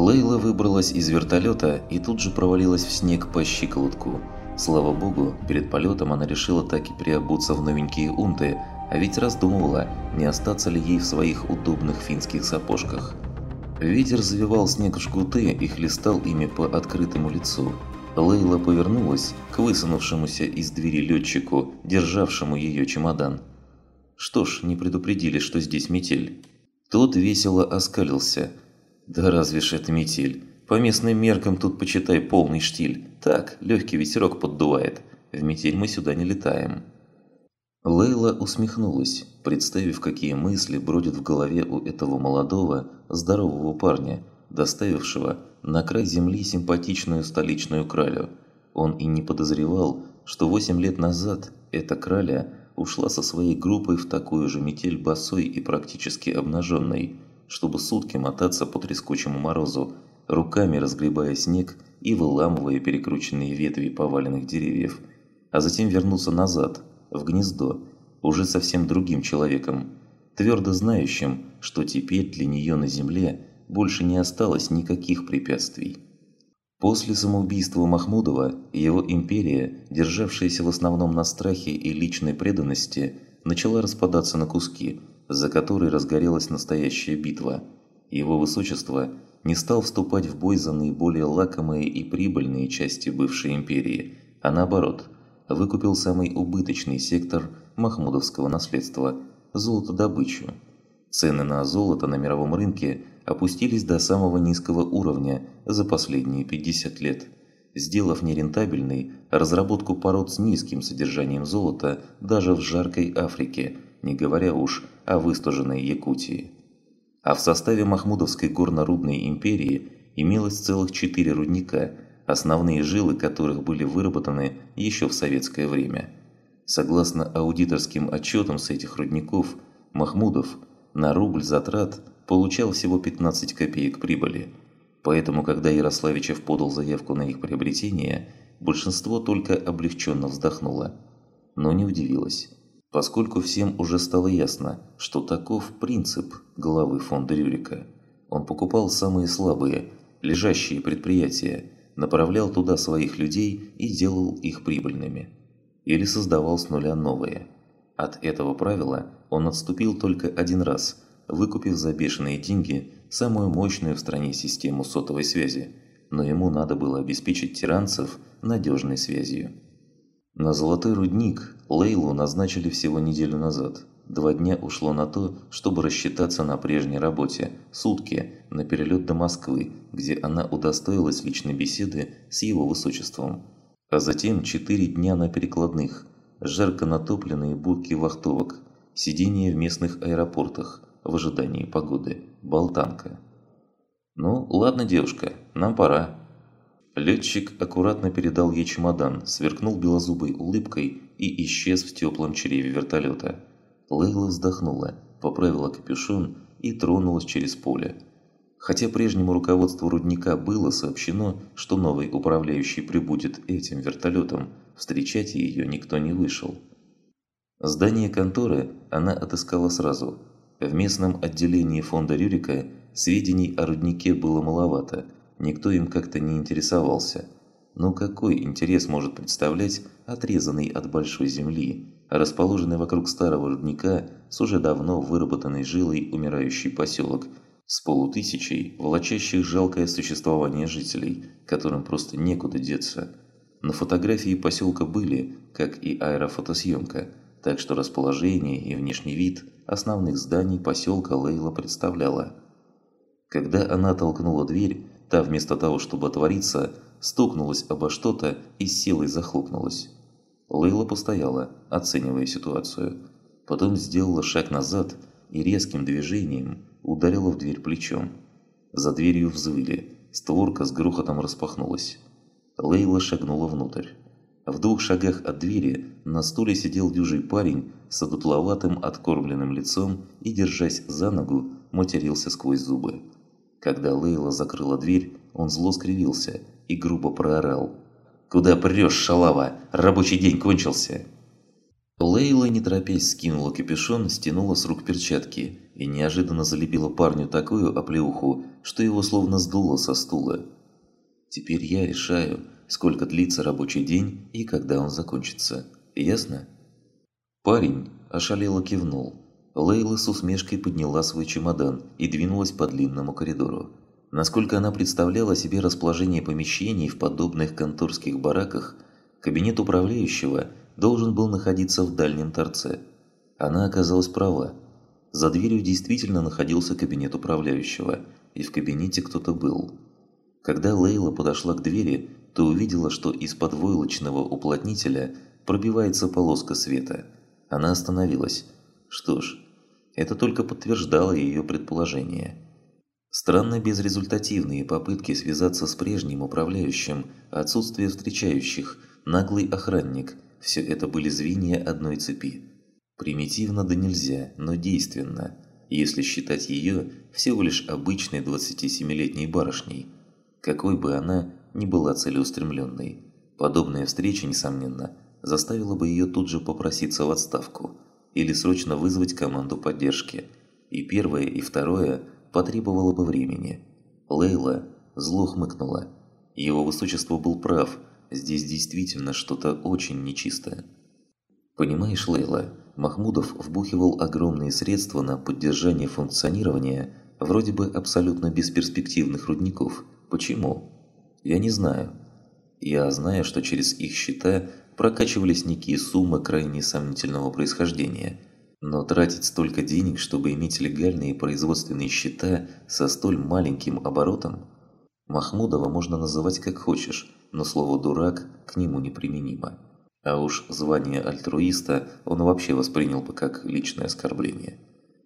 Лейла выбралась из вертолета и тут же провалилась в снег по щиколотку. Слава богу, перед полетом она решила так и приобуться в новенькие унты, а ведь раздумывала, не остаться ли ей в своих удобных финских сапожках. Ветер завивал снег в жгуты и хлестал ими по открытому лицу. Лейла повернулась к высунувшемуся из двери летчику, державшему ее чемодан. Что ж, не предупредили, что здесь метель. Тот весело оскалился. Да разве ж это метель? По местным меркам тут почитай полный штиль. Так, легкий ветерок поддувает. В метель мы сюда не летаем. Лейла усмехнулась, представив, какие мысли бродят в голове у этого молодого, здорового парня, доставившего на край земли симпатичную столичную кралю. Он и не подозревал, что 8 лет назад эта краля ушла со своей группой в такую же метель босой и практически обнаженной, чтобы сутки мотаться по трескучему морозу, руками разгребая снег и выламывая перекрученные ветви поваленных деревьев, а затем вернуться назад – в гнездо, уже совсем другим человеком, твердо знающим, что теперь для нее на земле больше не осталось никаких препятствий. После самоубийства Махмудова его империя, державшаяся в основном на страхе и личной преданности, начала распадаться на куски, за которые разгорелась настоящая битва. Его высочество не стал вступать в бой за наиболее лакомые и прибыльные части бывшей империи, а наоборот – выкупил самый убыточный сектор махмудовского наследства – золотодобычу. Цены на золото на мировом рынке опустились до самого низкого уровня за последние 50 лет, сделав нерентабельной разработку пород с низким содержанием золота даже в жаркой Африке, не говоря уж о выстуженной Якутии. А в составе Махмудовской горно-рудной империи имелось целых четыре рудника – основные жилы которых были выработаны еще в советское время. Согласно аудиторским отчетам с этих рудников, Махмудов на рубль затрат получал всего 15 копеек прибыли. Поэтому, когда Ярославичев подал заявку на их приобретение, большинство только облегченно вздохнуло. Но не удивилось, поскольку всем уже стало ясно, что таков принцип главы фонда Рюрика. Он покупал самые слабые, лежащие предприятия – направлял туда своих людей и делал их прибыльными. Или создавал с нуля новые. От этого правила он отступил только один раз, выкупив за бешеные деньги самую мощную в стране систему сотовой связи, но ему надо было обеспечить тиранцев надежной связью. На золотой рудник Лейлу назначили всего неделю назад – Два дня ушло на то, чтобы рассчитаться на прежней работе, сутки на перелет до Москвы, где она удостоилась личной беседы с его высочеством. А затем четыре дня на перекладных, жарко натопленные будки вахтовок, сидение в местных аэропортах в ожидании погоды, болтанка. «Ну, ладно, девушка, нам пора». Летчик аккуратно передал ей чемодан, сверкнул белозубой улыбкой и исчез в теплом чреве вертолета. Лейла вздохнула, поправила капюшон и тронулась через поле. Хотя прежнему руководству рудника было сообщено, что новый управляющий прибудет этим вертолетом, встречать ее никто не вышел. Здание конторы она отыскала сразу. В местном отделении фонда Рюрика сведений о руднике было маловато, никто им как-то не интересовался. Но какой интерес может представлять отрезанный от большой земли, расположенный вокруг старого рудника с уже давно выработанной жилой умирающий поселок с полутысячей, волочащих жалкое существование жителей, которым просто некуда деться. На фотографии поселка были, как и аэрофотосъемка, так что расположение и внешний вид основных зданий поселка Лейла представляла. Когда она толкнула дверь, та вместо того, чтобы отвориться, стукнулась обо что-то и силой захлопнулась. Лейла постояла, оценивая ситуацию. Потом сделала шаг назад и резким движением ударила в дверь плечом. За дверью взвыли, створка с грохотом распахнулась. Лейла шагнула внутрь. В двух шагах от двери на стуле сидел дюжий парень с одутловатым откормленным лицом и, держась за ногу, матерился сквозь зубы. Когда Лейла закрыла дверь, он зло скривился и грубо проорал – «Куда прешь, шалава? Рабочий день кончился!» Лейла, не торопясь, скинула капюшон, стянула с рук перчатки и неожиданно залепила парню такую оплеуху, что его словно сдуло со стула. «Теперь я решаю, сколько длится рабочий день и когда он закончится. Ясно?» Парень ошалело кивнул. Лейла с усмешкой подняла свой чемодан и двинулась по длинному коридору. Насколько она представляла себе расположение помещений в подобных конторских бараках, кабинет управляющего должен был находиться в дальнем торце. Она оказалась права. За дверью действительно находился кабинет управляющего, и в кабинете кто-то был. Когда Лейла подошла к двери, то увидела, что из-под войлочного уплотнителя пробивается полоска света. Она остановилась. Что ж, это только подтверждало ее предположение – Странно безрезультативные попытки связаться с прежним управляющим, отсутствие встречающих, наглый охранник – все это были звенья одной цепи. Примитивно да нельзя, но действенно, если считать ее всего лишь обычной 27-летней барышней. Какой бы она ни была целеустремленной. Подобная встреча, несомненно, заставила бы ее тут же попроситься в отставку или срочно вызвать команду поддержки. И первое, и второе – потребовало бы времени. Лейла зло хмыкнула. Его высочество был прав, здесь действительно что-то очень нечистое. Понимаешь, Лейла, Махмудов вбухивал огромные средства на поддержание функционирования вроде бы абсолютно бесперспективных рудников. Почему? Я не знаю. Я знаю, что через их счета прокачивались некие суммы крайне сомнительного происхождения – но тратить столько денег, чтобы иметь легальные производственные счета со столь маленьким оборотом? Махмудова можно называть как хочешь, но слово «дурак» к нему неприменимо. А уж звание альтруиста он вообще воспринял бы как личное оскорбление.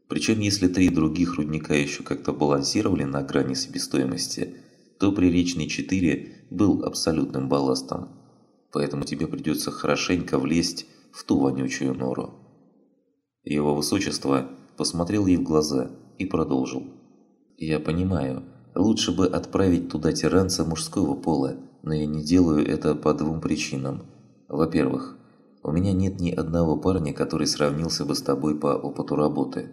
Причем если три других рудника еще как-то балансировали на грани себестоимости, то Приречный 4 был абсолютным балластом. Поэтому тебе придется хорошенько влезть в ту вонючую нору. Его высочество посмотрел ей в глаза и продолжил. «Я понимаю, лучше бы отправить туда тиранца мужского пола, но я не делаю это по двум причинам. Во-первых, у меня нет ни одного парня, который сравнился бы с тобой по опыту работы.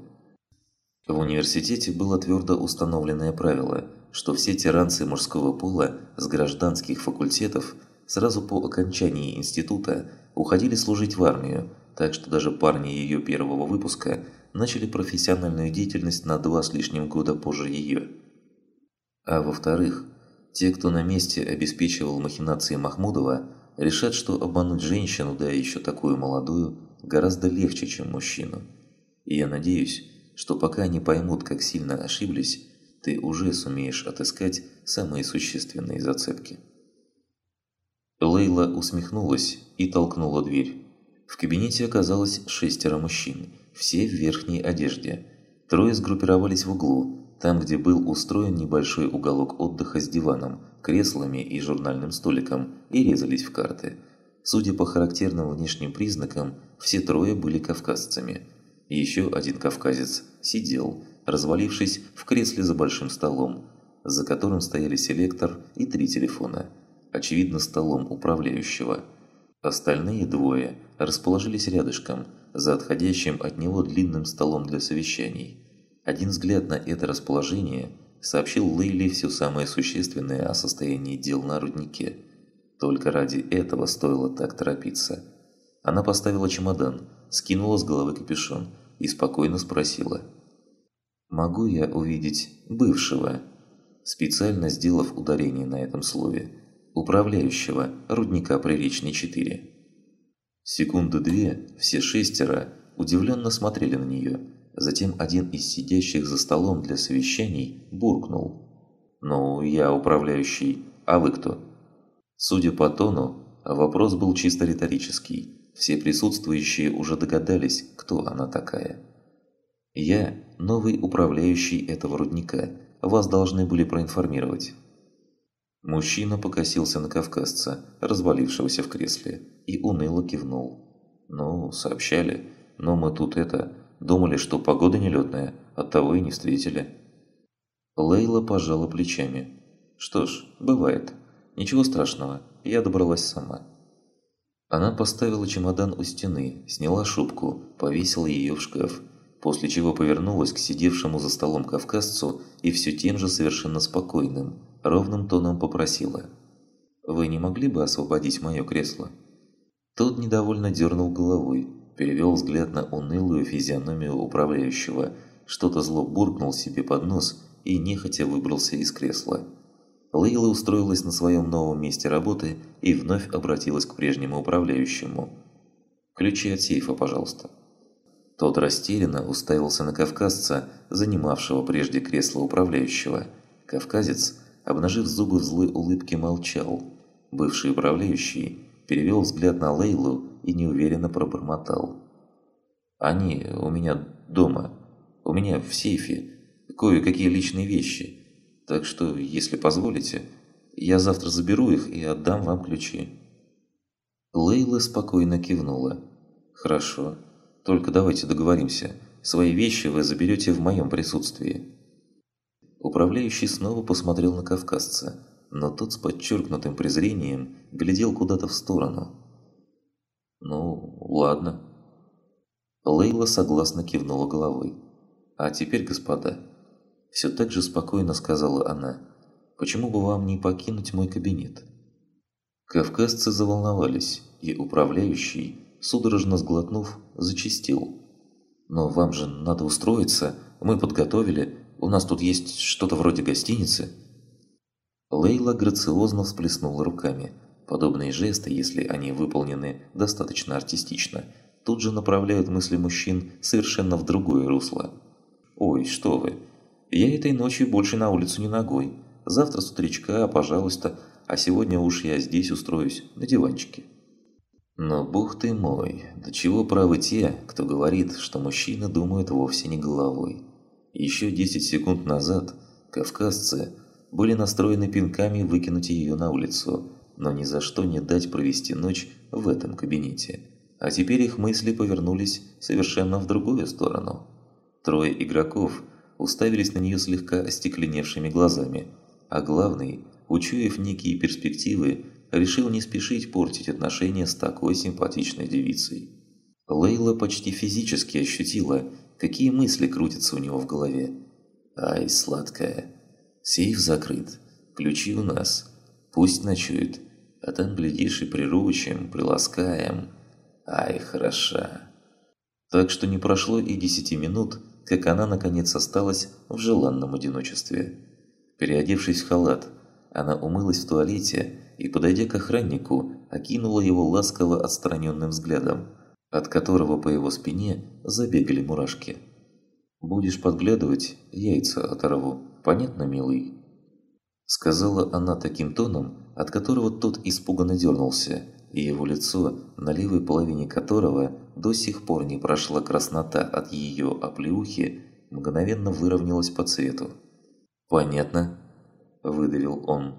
В университете было твердо установленное правило, что все тиранцы мужского пола с гражданских факультетов сразу по окончании института уходили служить в армию, так что даже парни ее первого выпуска начали профессиональную деятельность на два с лишним года позже ее. А во-вторых, те, кто на месте обеспечивал махинации Махмудова, решат, что обмануть женщину, да еще такую молодую, гораздо легче, чем мужчину. И я надеюсь, что пока они поймут, как сильно ошиблись, ты уже сумеешь отыскать самые существенные зацепки. Лейла усмехнулась и толкнула дверь. В кабинете оказалось шестеро мужчин, все в верхней одежде. Трое сгруппировались в углу, там, где был устроен небольшой уголок отдыха с диваном, креслами и журнальным столиком, и резались в карты. Судя по характерным внешним признакам, все трое были кавказцами. Еще один кавказец сидел, развалившись в кресле за большим столом, за которым стояли селектор и три телефона. Очевидно, столом управляющего – Остальные двое расположились рядышком, за отходящим от него длинным столом для совещаний. Один взгляд на это расположение сообщил Лейли все самое существенное о состоянии дел на руднике. Только ради этого стоило так торопиться. Она поставила чемодан, скинула с головы капюшон и спокойно спросила. «Могу я увидеть бывшего?» Специально сделав ударение на этом слове, управляющего рудника Приречный 4. Секунды две все шестеро удивленно смотрели на нее. Затем один из сидящих за столом для совещаний буркнул. «Ну, я управляющий, а вы кто?» Судя по тону, вопрос был чисто риторический. Все присутствующие уже догадались, кто она такая. «Я новый управляющий этого рудника. Вас должны были проинформировать». Мужчина покосился на кавказца, развалившегося в кресле, и уныло кивнул. «Ну, сообщали, но мы тут это... Думали, что погода нелетная, оттого и не встретили». Лейла пожала плечами. «Что ж, бывает. Ничего страшного, я добралась сама». Она поставила чемодан у стены, сняла шубку, повесила ее в шкаф, после чего повернулась к сидевшему за столом кавказцу и все тем же совершенно спокойным, ровным тоном попросила. «Вы не могли бы освободить мое кресло?» Тот недовольно дернул головой, перевел взгляд на унылую физиономию управляющего, что-то зло буркнул себе под нос и нехотя выбрался из кресла. Лейла устроилась на своем новом месте работы и вновь обратилась к прежнему управляющему. «Ключи от сейфа, пожалуйста». Тот растерянно уставился на кавказца, занимавшего прежде кресло управляющего. Кавказец, обнажив зубы в злой улыбке, молчал. Бывший управляющий перевел взгляд на Лейлу и неуверенно пробормотал. «Они у меня дома, у меня в сейфе, кое-какие личные вещи, так что, если позволите, я завтра заберу их и отдам вам ключи». Лейла спокойно кивнула. «Хорошо, только давайте договоримся, свои вещи вы заберете в моем присутствии». Управляющий снова посмотрел на кавказца, но тот с подчеркнутым презрением глядел куда-то в сторону. «Ну, ладно». Лейла согласно кивнула головой. «А теперь, господа...» Все так же спокойно сказала она. «Почему бы вам не покинуть мой кабинет?» Кавказцы заволновались, и управляющий, судорожно сглотнув, зачистил. «Но вам же надо устроиться, мы подготовили, у нас тут есть что-то вроде гостиницы». Лейла грациозно всплеснула руками. Подобные жесты, если они выполнены достаточно артистично, тут же направляют мысли мужчин совершенно в другое русло. «Ой, что вы! Я этой ночью больше на улицу не ногой. Завтра с утречка, пожалуйста, а сегодня уж я здесь устроюсь, на диванчике». Но бог ты мой, до чего правы те, кто говорит, что мужчина думает вовсе не головой. Еще 10 секунд назад кавказцы были настроены пинками выкинуть ее на улицу, но ни за что не дать провести ночь в этом кабинете. А теперь их мысли повернулись совершенно в другую сторону. Трое игроков уставились на нее слегка остекленевшими глазами, а главный, учуяв некие перспективы, решил не спешить портить отношения с такой симпатичной девицей. Лейла почти физически ощутила, какие мысли крутятся у него в голове. «Ай, сладкая!» Сейф закрыт, ключи у нас. Пусть ночует, а там, глядишь, и приручим, приласкаем. Ай, хороша. Так что не прошло и десяти минут, как она наконец осталась в желанном одиночестве. Переодевшись в халат, она умылась в туалете и, подойдя к охраннику, окинула его ласково отстраненным взглядом, от которого по его спине забегали мурашки. «Будешь подглядывать, яйца оторву», понятно, милый?» Сказала она таким тоном, от которого тот испуганно дернулся, и его лицо, на левой половине которого до сих пор не прошла краснота от ее оплеухи, мгновенно выровнялось по цвету. «Понятно», – выдавил он.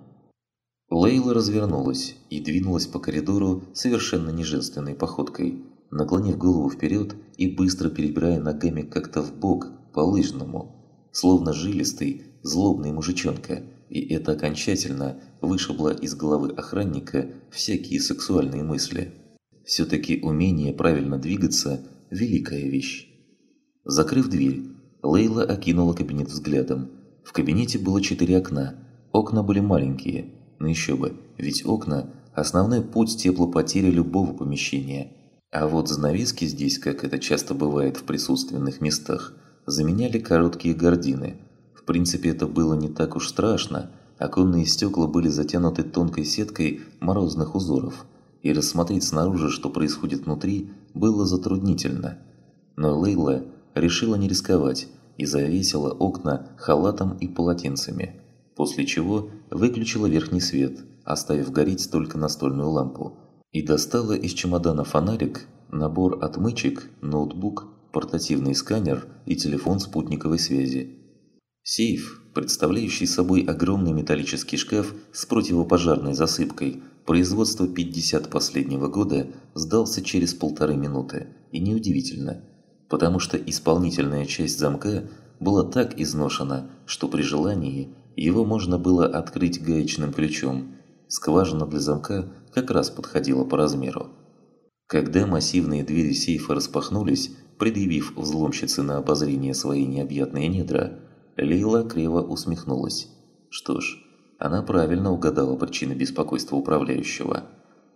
Лейла развернулась и двинулась по коридору совершенно неженственной походкой, наклонив голову вперед и быстро перебирая ногами как-то в бок по лыжному, словно жилистый, злобный мужичонка, и это окончательно вышибло из головы охранника всякие сексуальные мысли. Все-таки умение правильно двигаться – великая вещь. Закрыв дверь, Лейла окинула кабинет взглядом. В кабинете было четыре окна. Окна были маленькие, но еще бы, ведь окна – основной путь теплопотери любого помещения. А вот занавески здесь, как это часто бывает в присутственных местах, заменяли короткие гардины – в принципе, это было не так уж страшно. Оконные стекла были затянуты тонкой сеткой морозных узоров, и рассмотреть снаружи, что происходит внутри, было затруднительно. Но Лейла решила не рисковать и завесила окна халатом и полотенцами, после чего выключила верхний свет, оставив гореть только настольную лампу, и достала из чемодана фонарик, набор отмычек, ноутбук, портативный сканер и телефон спутниковой связи. Сейф, представляющий собой огромный металлический шкаф с противопожарной засыпкой, производства 50 последнего года, сдался через полторы минуты. И неудивительно, потому что исполнительная часть замка была так изношена, что при желании его можно было открыть гаечным ключом. Скважина для замка как раз подходила по размеру. Когда массивные двери сейфа распахнулись, предъявив взломщице на обозрение свои необъятные недра, Лейла криво усмехнулась. Что ж, она правильно угадала причины беспокойства управляющего.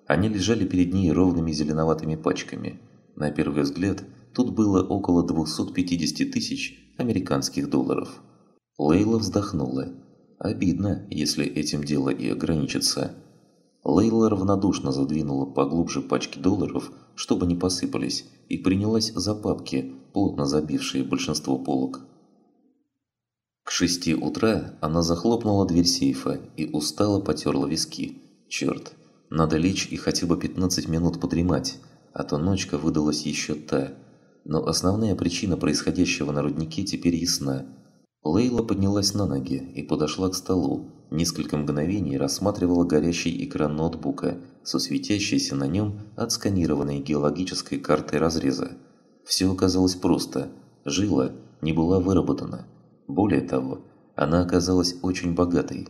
Они лежали перед ней ровными зеленоватыми пачками. На первый взгляд, тут было около 250 тысяч американских долларов. Лейла вздохнула. Обидно, если этим дело и ограничится. Лейла равнодушно задвинула поглубже пачки долларов, чтобы не посыпались, и принялась за папки, плотно забившие большинство полок. К шести утра она захлопнула дверь сейфа и устало потерла виски. Черт, надо лечь и хотя бы 15 минут подремать, а то ночка выдалась еще та. Но основная причина происходящего на руднике теперь ясна. Лейла поднялась на ноги и подошла к столу, несколько мгновений рассматривала горящий экран ноутбука со светящейся на нем отсканированной геологической картой разреза. Все оказалось просто. Жила не была выработана. Более того, она оказалась очень богатой.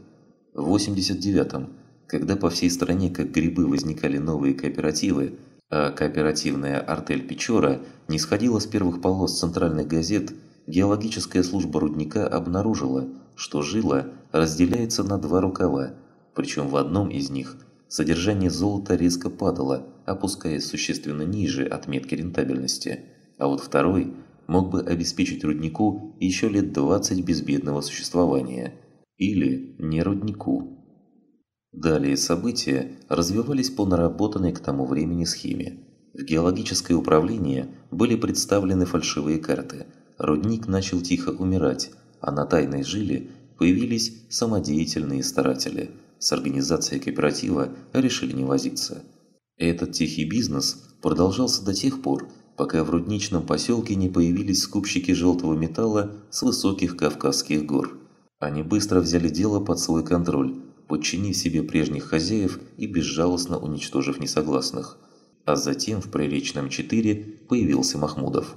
В 89-м, когда по всей стране как грибы возникали новые кооперативы, а кооперативная артель Печора не сходила с первых полос центральных газет, геологическая служба рудника обнаружила, что жила разделяется на два рукава, причем в одном из них содержание золота резко падало, опускаясь существенно ниже отметки рентабельности, а вот второй – мог бы обеспечить руднику еще лет 20 безбедного существования. Или не руднику. Далее события развивались по наработанной к тому времени схеме. В геологическое управление были представлены фальшивые карты. Рудник начал тихо умирать, а на тайной жиле появились самодеятельные старатели. С организацией кооператива решили не возиться. Этот тихий бизнес продолжался до тех пор, пока в рудничном поселке не появились скупщики желтого металла с высоких Кавказских гор. Они быстро взяли дело под свой контроль, подчинив себе прежних хозяев и безжалостно уничтожив несогласных. А затем в Приречном 4 появился Махмудов.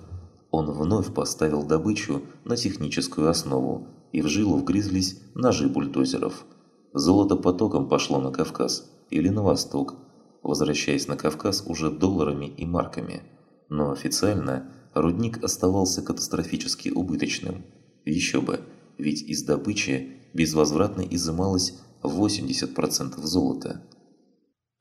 Он вновь поставил добычу на техническую основу, и в жилу вгрызлись ножи бульдозеров. Золото потоком пошло на Кавказ или на восток, возвращаясь на Кавказ уже долларами и марками – но официально рудник оставался катастрофически убыточным. Еще бы, ведь из добычи безвозвратно изымалось 80% золота.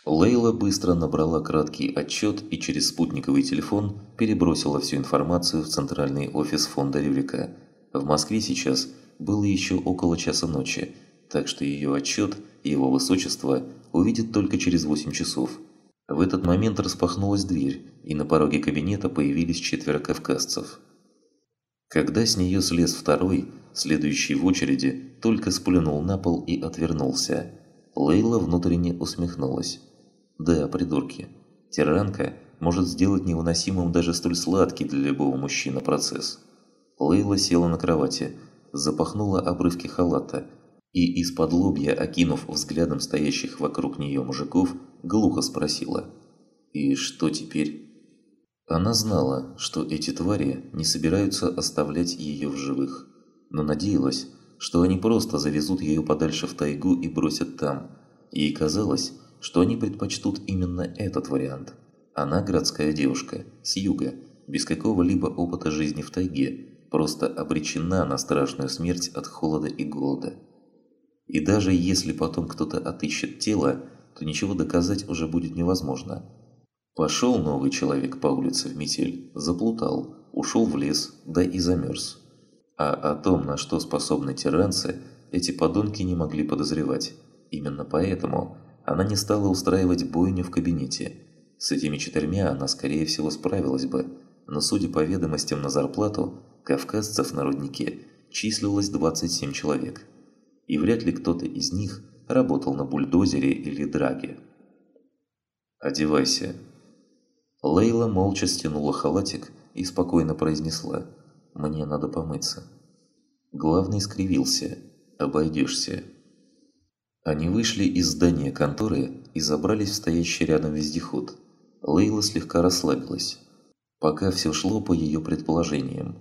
Лейла быстро набрала краткий отчет и через спутниковый телефон перебросила всю информацию в центральный офис фонда Рюрика. В Москве сейчас было еще около часа ночи, так что ее отчет и его высочество увидят только через 8 часов – в этот момент распахнулась дверь, и на пороге кабинета появились четверо кавказцев. Когда с нее слез второй, следующий в очереди, только сплюнул на пол и отвернулся. Лейла внутренне усмехнулась. «Да, придурки. Тиранка может сделать невыносимым даже столь сладкий для любого мужчины процесс». Лейла села на кровати, запахнула обрывки халата и из-под лобья, окинув взглядом стоящих вокруг нее мужиков, глухо спросила «И что теперь?». Она знала, что эти твари не собираются оставлять ее в живых, но надеялась, что они просто завезут ее подальше в тайгу и бросят там. Ей казалось, что они предпочтут именно этот вариант. Она городская девушка, с юга, без какого-либо опыта жизни в тайге, просто обречена на страшную смерть от холода и голода. И даже если потом кто-то отыщет тело, то ничего доказать уже будет невозможно. Пошел новый человек по улице в метель, заплутал, ушел в лес, да и замерз. А о том, на что способны тиранцы, эти подонки не могли подозревать. Именно поэтому она не стала устраивать бойню в кабинете. С этими четырьмя она, скорее всего, справилась бы, но, судя по ведомостям на зарплату, кавказцев на руднике числилось 27 человек и вряд ли кто-то из них работал на бульдозере или драге. «Одевайся». Лейла молча стянула халатик и спокойно произнесла «Мне надо помыться». Главный скривился «Обойдешься». Они вышли из здания конторы и забрались в стоящий рядом вездеход. Лейла слегка расслабилась. Пока все шло по ее предположениям.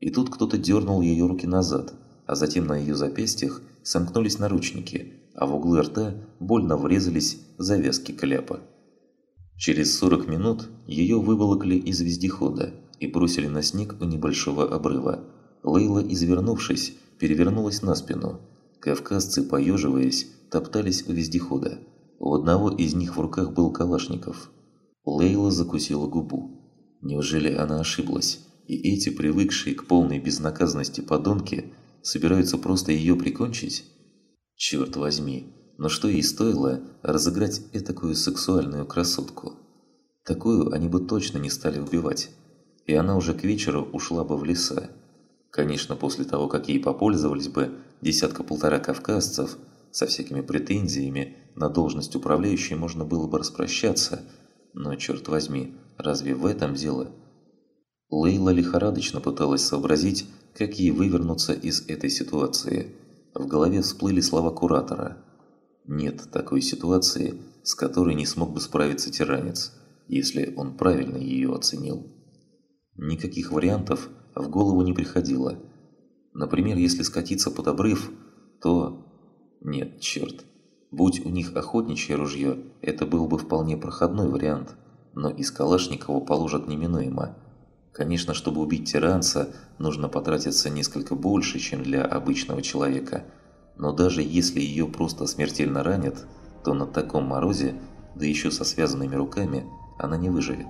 И тут кто-то дернул ее руки назад, а затем на ее запястьях сомкнулись наручники, а в углы рта больно врезались завязки кляпа. Через 40 минут ее выволокли из вездехода и бросили на снег у небольшого обрыва. Лейла, извернувшись, перевернулась на спину. Кавказцы, поеживаясь, топтались у вездехода. У одного из них в руках был Калашников. Лейла закусила губу. Неужели она ошиблась, и эти, привыкшие к полной безнаказанности подонки, собираются просто ее прикончить? Черт возьми, но что ей стоило разыграть этакую сексуальную красотку? Такую они бы точно не стали убивать, и она уже к вечеру ушла бы в леса. Конечно, после того, как ей попользовались бы десятка-полтора кавказцев, со всякими претензиями на должность управляющей можно было бы распрощаться, но, черт возьми, разве в этом дело? Лейла лихорадочно пыталась сообразить, как ей вывернуться из этой ситуации. В голове всплыли слова куратора – нет такой ситуации, с которой не смог бы справиться тиранец, если он правильно ее оценил. Никаких вариантов в голову не приходило. Например, если скатиться под обрыв, то... Нет, черт. Будь у них охотничье ружье, это был бы вполне проходной вариант, но из Калашникова положат неминуемо. Конечно, чтобы убить тиранца, нужно потратиться несколько больше, чем для обычного человека – но даже если ее просто смертельно ранят, то на таком морозе, да еще со связанными руками, она не выживет.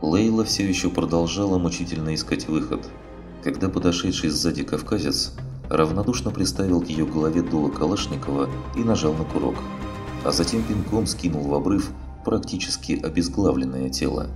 Лейла все еще продолжала мучительно искать выход, когда подошедший сзади кавказец равнодушно приставил к ее голове дуло Калашникова и нажал на курок, а затем пинком скинул в обрыв практически обезглавленное тело.